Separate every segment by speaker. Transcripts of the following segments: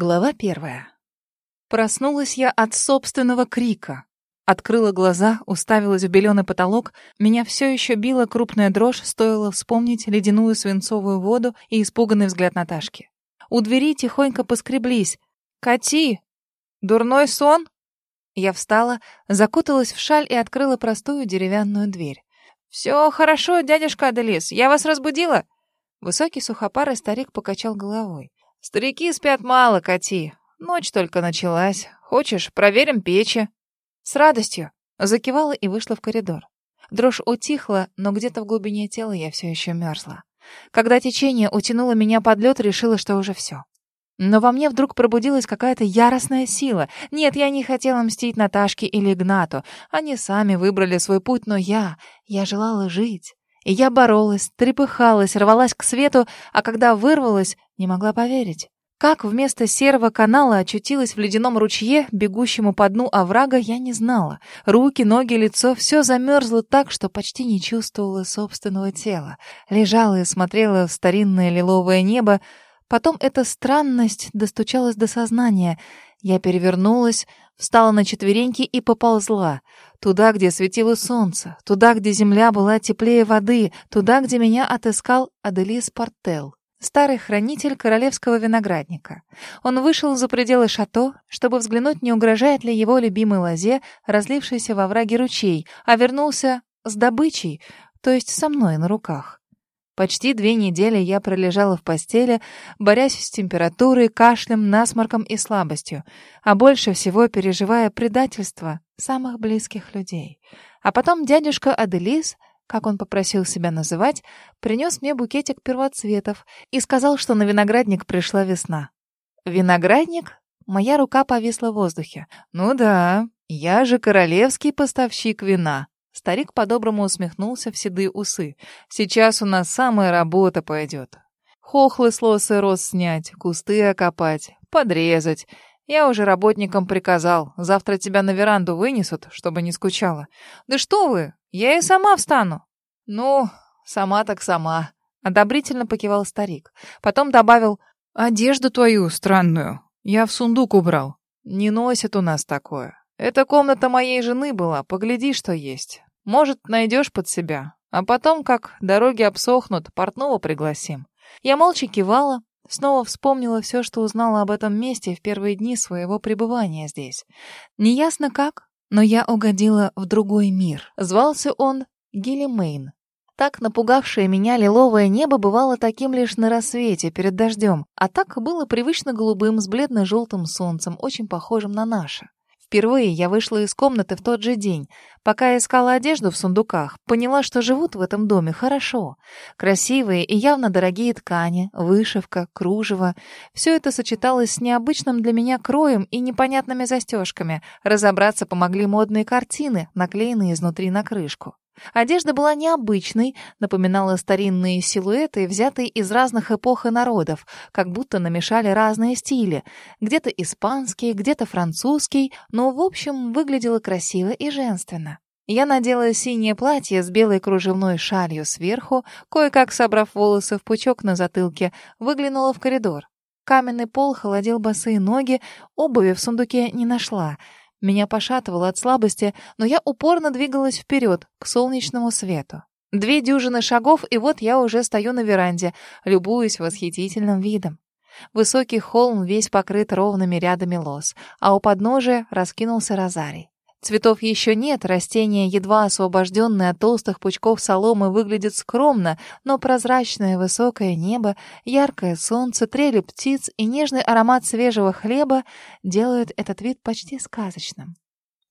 Speaker 1: Глава первая. Проснулась я от собственного крика. Открыла глаза, уставилась в беленый потолок. Меня все еще била крупная дрожь, стоило вспомнить ледяную свинцовую воду и испуганный взгляд Наташки. У двери тихонько поскреблись. «Кати! Дурной сон?» Я встала, закуталась в шаль и открыла простую деревянную дверь. «Все хорошо, дядюшка Аделис, я вас разбудила?» Высокий сухопарый старик покачал головой. Старики спят мало, Кати. Ночь только началась. Хочешь, проверим печи?» «С радостью!» Закивала и вышла в коридор. Дрожь утихла, но где-то в глубине тела я все еще мерзла. Когда течение утянуло меня под лед, решила, что уже все. Но во мне вдруг пробудилась какая-то яростная сила. Нет, я не хотела мстить Наташке или Игнату. Они сами выбрали свой путь, но я... Я желала жить. И я боролась, трепыхалась, рвалась к свету, а когда вырвалась, не могла поверить. Как вместо серого канала очутилась в ледяном ручье, бегущему по дну оврага, я не знала. Руки, ноги, лицо — все замерзло так, что почти не чувствовала собственного тела. Лежала и смотрела в старинное лиловое небо. Потом эта странность достучалась до сознания. Я перевернулась, встала на четвереньки и поползла. Туда, где светило солнце, туда, где земля была теплее воды, туда, где меня отыскал Аделис Портел, старый хранитель королевского виноградника. Он вышел за пределы шато, чтобы взглянуть, не угрожает ли его любимой лозе, разлившейся во враге ручей, а вернулся с добычей, то есть со мной на руках. Почти две недели я пролежала в постели, борясь с температурой, кашлем, насморком и слабостью, а больше всего переживая предательство самых близких людей. А потом дядюшка Аделис, как он попросил себя называть, принес мне букетик первоцветов и сказал, что на виноградник пришла весна. Виноградник? Моя рука повисла в воздухе. Ну да, я же королевский поставщик вина. Старик по-доброму усмехнулся в седые усы. «Сейчас у нас самая работа пойдет. Хохлы с лосы роз снять, кусты окопать, подрезать. Я уже работникам приказал. Завтра тебя на веранду вынесут, чтобы не скучала. Да что вы, я и сама встану. Ну, сама так сама. Одобрительно покивал старик. Потом добавил, одежду твою странную я в сундук убрал. Не носят у нас такое. Это комната моей жены была, погляди, что есть. Может, найдешь под себя. А потом, как дороги обсохнут, портного пригласим. Я молча кивала, снова вспомнила все, что узнала об этом месте в первые дни своего пребывания здесь. Неясно как, но я угодила в другой мир. Звался он Гиллимейн. Так напугавшее меня лиловое небо бывало таким лишь на рассвете, перед дождем, а так было привычно голубым с бледно-желтым солнцем, очень похожим на наше. Впервые я вышла из комнаты в тот же день. Пока искала одежду в сундуках, поняла, что живут в этом доме хорошо. Красивые и явно дорогие ткани, вышивка, кружево. Все это сочеталось с необычным для меня кроем и непонятными застежками. Разобраться помогли модные картины, наклеенные изнутри на крышку. Одежда была необычной, напоминала старинные силуэты, взятые из разных эпох и народов, как будто намешали разные стили. Где-то испанский, где-то французский, но, в общем, выглядело красиво и женственно. Я надела синее платье с белой кружевной шалью сверху, кое-как собрав волосы в пучок на затылке, выглянула в коридор. Каменный пол холодил босые ноги, обуви в сундуке не нашла — меня пошатывало от слабости, но я упорно двигалась вперед, к солнечному свету. Две дюжины шагов, и вот я уже стою на веранде, любуюсь восхитительным видом. Высокий холм весь покрыт ровными рядами лос, а у подножия раскинулся розарий. Цветов еще нет, растение, едва освобожденное от толстых пучков соломы, выглядит скромно, но прозрачное высокое небо, яркое солнце, трели птиц и нежный аромат свежего хлеба делают этот вид почти сказочным.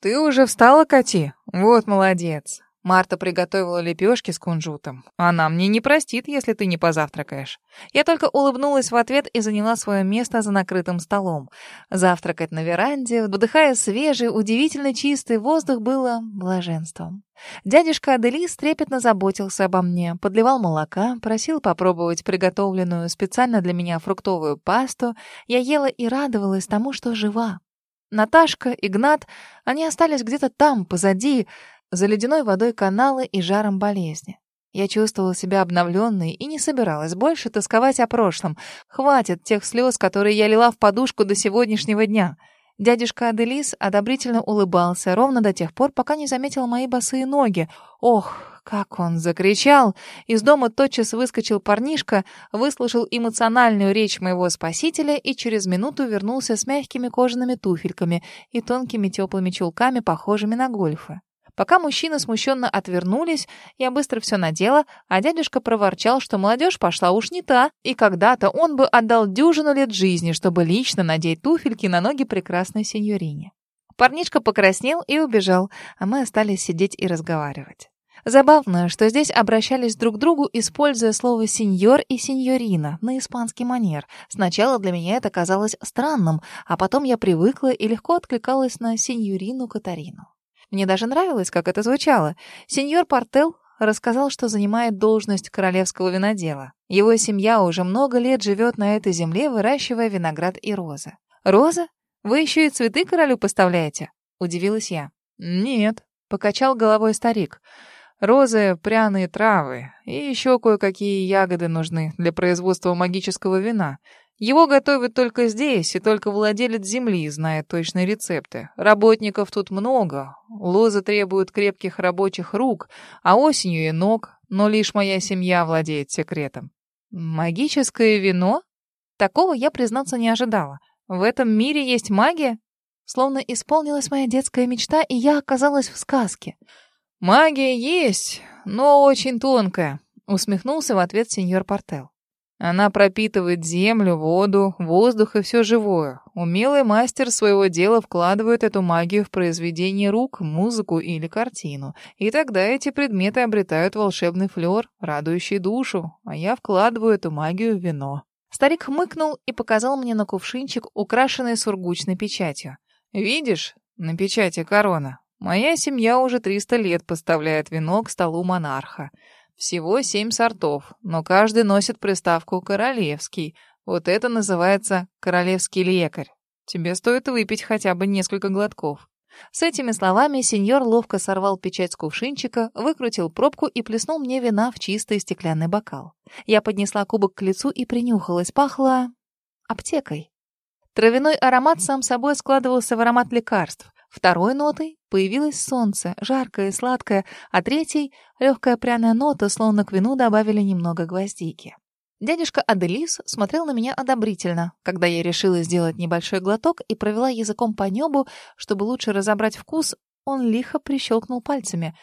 Speaker 1: «Ты уже встала, Кати? Вот молодец!» Марта приготовила лепешки с кунжутом. Она мне не простит, если ты не позавтракаешь. Я только улыбнулась в ответ и заняла свое место за накрытым столом. Завтракать на веранде, вдыхая свежий, удивительно чистый воздух, было блаженством. Дядюшка Аделис трепетно заботился обо мне, подливал молока, просил попробовать приготовленную специально для меня фруктовую пасту. Я ела и радовалась тому, что жива. Наташка, Игнат, они остались где-то там, позади, за ледяной водой каналы и жаром болезни. Я чувствовала себя обновленной и не собиралась больше тосковать о прошлом. Хватит тех слез, которые я лила в подушку до сегодняшнего дня. Дядюшка Аделис одобрительно улыбался ровно до тех пор, пока не заметил мои босые ноги. Ох, как он закричал! Из дома тотчас выскочил парнишка, выслушал эмоциональную речь моего спасителя и через минуту вернулся с мягкими кожаными туфельками и тонкими теплыми чулками, похожими на гольфы. Пока мужчины смущенно отвернулись, я быстро все надела, а дядюшка проворчал, что молодежь пошла уж не та, и когда-то он бы отдал дюжину лет жизни, чтобы лично надеть туфельки на ноги прекрасной сеньорине. Парнишка покраснел и убежал, а мы остались сидеть и разговаривать. Забавно, что здесь обращались друг к другу, используя слово «сеньор» и «сеньорина» на испанский манер. Сначала для меня это казалось странным, а потом я привыкла и легко откликалась на сеньорину Катарину. Мне даже нравилось, как это звучало. Сеньор Портел рассказал, что занимает должность королевского винодела. Его семья уже много лет живет на этой земле, выращивая виноград и розы. «Роза? Вы еще и цветы королю поставляете?» — удивилась я.
Speaker 2: «Нет», — покачал головой старик. «Розы, пряные травы и еще кое-какие ягоды нужны для производства магического вина. Его готовят только здесь, и только владелец земли знает точные рецепты. Работников тут много, лозы требуют крепких рабочих рук, а осенью и ног, но лишь моя семья владеет секретом.
Speaker 1: Магическое вино? Такого я, признаться, не ожидала. В этом мире есть магия? Словно исполнилась моя детская мечта, и я оказалась в сказке.
Speaker 2: «Магия есть, но очень тонкая», — усмехнулся в ответ сеньор Портел. Она пропитывает землю, воду, воздух и все живое. Умелый мастер своего дела вкладывает эту магию в произведение рук, музыку или картину. И тогда эти предметы обретают волшебный флер, радующий душу, а я вкладываю эту магию в вино.
Speaker 1: Старик хмыкнул и показал мне на кувшинчик, украшенный сургучной печатью.
Speaker 2: «Видишь, на печати корона. Моя семья уже 300 лет поставляет вино к столу монарха. Всего семь сортов, но каждый носит приставку «королевский». Вот это называется «королевский лекарь». Тебе стоит выпить хотя бы несколько глотков.
Speaker 1: С этими словами сеньор ловко сорвал печать с кувшинчика, выкрутил пробку и плеснул мне вина в чистый стеклянный бокал. Я поднесла кубок к лицу и принюхалась. Пахло... аптекой. Травяной аромат сам собой складывался в аромат лекарств. Второй нотой появилось солнце, жаркое и сладкое, а третьей — легкая пряная нота, словно к вину добавили немного гвоздики. Дядюшка Аделис смотрел на меня одобрительно, когда я решила сделать небольшой глоток и провела языком по небу, чтобы лучше разобрать вкус, он лихо прищелкнул пальцами.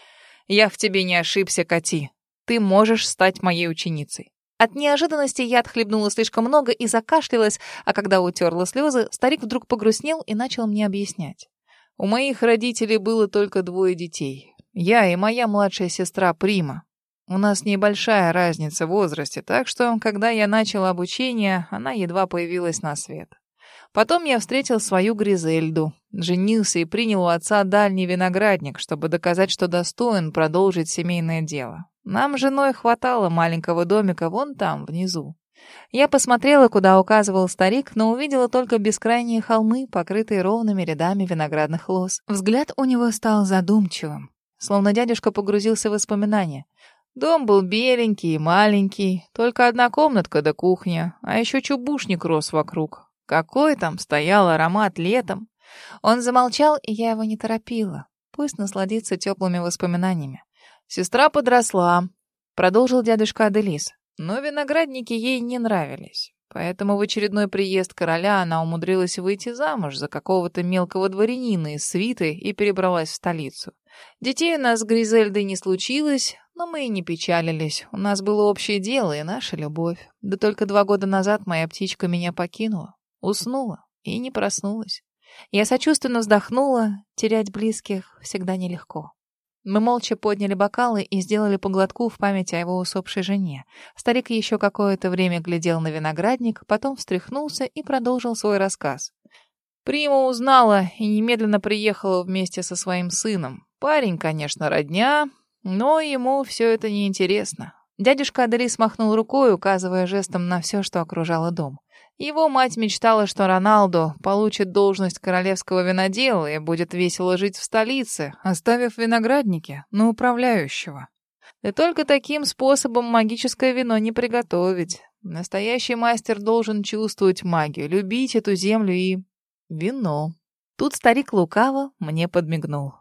Speaker 2: «Я в тебе не ошибся, Кати. Ты можешь стать моей ученицей».
Speaker 1: От неожиданности я отхлебнула слишком много и закашлялась, а когда утерла слезы, старик вдруг погрустнел и начал мне объяснять.
Speaker 2: У моих родителей было только двое детей. Я и моя младшая сестра Прима. У нас небольшая разница в возрасте, так что, когда я начал обучение, она едва появилась на свет. Потом я встретил свою Гризельду, женился и принял у отца дальний виноградник, чтобы доказать, что достоин продолжить семейное дело. Нам женой хватало маленького домика вон там, внизу. Я посмотрела, куда указывал старик, но увидела только бескрайние холмы, покрытые ровными рядами виноградных лоз. Взгляд у него стал задумчивым, словно дядюшка погрузился в воспоминания. Дом был беленький и маленький, только одна комнатка да кухня, а еще чубушник рос вокруг. Какой там стоял аромат летом!
Speaker 1: Он замолчал, и я его не торопила. Пусть насладится теплыми воспоминаниями.
Speaker 2: Сестра подросла, продолжил дядюшка Аделис. Но виноградники ей не нравились. Поэтому в очередной приезд короля она умудрилась выйти замуж за какого-то мелкого дворянина из свиты и перебралась в столицу. Детей у нас с Гризельдой не случилось, но мы и не печалились. У нас было общее дело и наша любовь. Да только два года назад моя птичка меня покинула, уснула и не проснулась.
Speaker 1: Я сочувственно вздохнула, терять близких всегда нелегко. Мы молча подняли бокалы и сделали поглотку в память о его усопшей жене. Старик еще какое-то время глядел на виноградник, потом встряхнулся и продолжил свой рассказ.
Speaker 2: Прима узнала и немедленно приехала вместе со своим сыном. Парень, конечно, родня, но ему все это неинтересно.
Speaker 1: Дядюшка Аделис махнул рукой, указывая жестом на все, что окружало дом.
Speaker 2: Его мать мечтала, что Роналдо получит должность королевского винодела и будет весело жить в столице, оставив виноградники на управляющего. Да только таким способом магическое вино не приготовить. Настоящий мастер должен чувствовать магию, любить эту землю и... вино.
Speaker 1: Тут старик лукаво мне подмигнул.